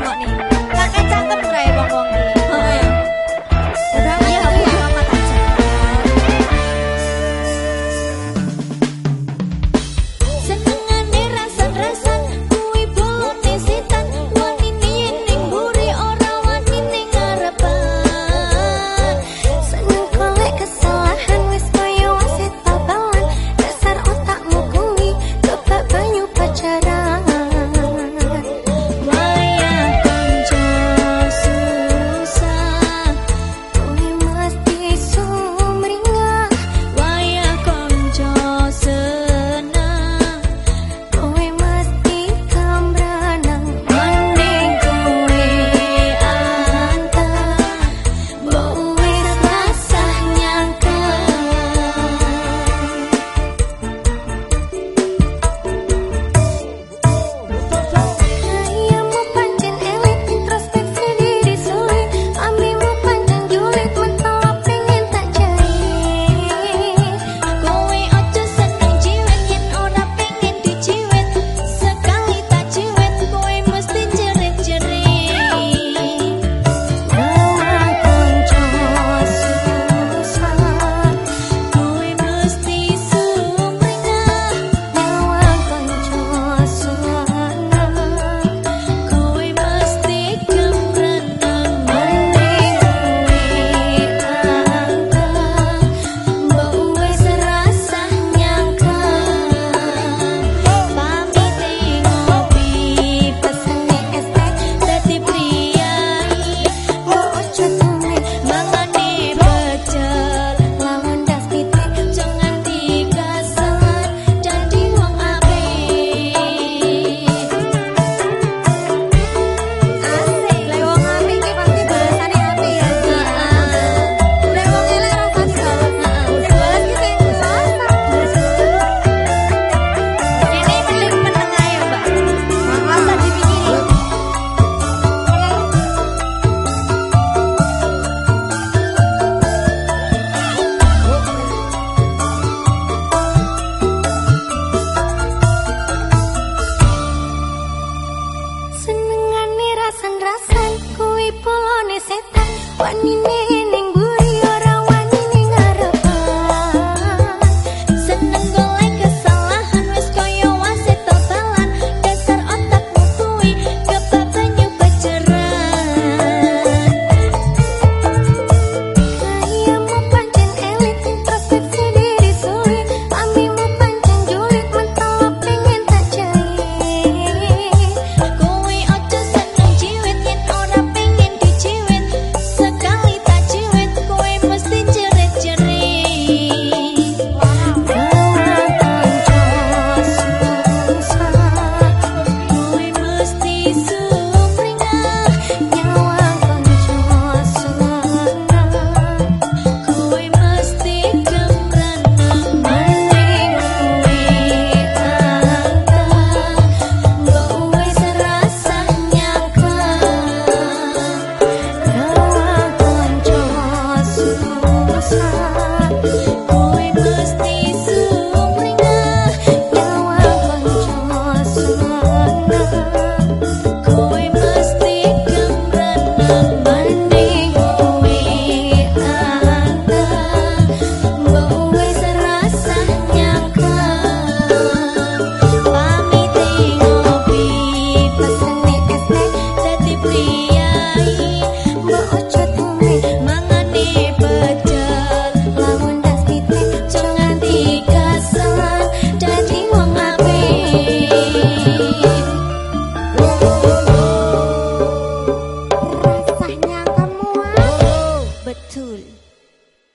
money. Rasan-rasan kuwi polone setan. Wanine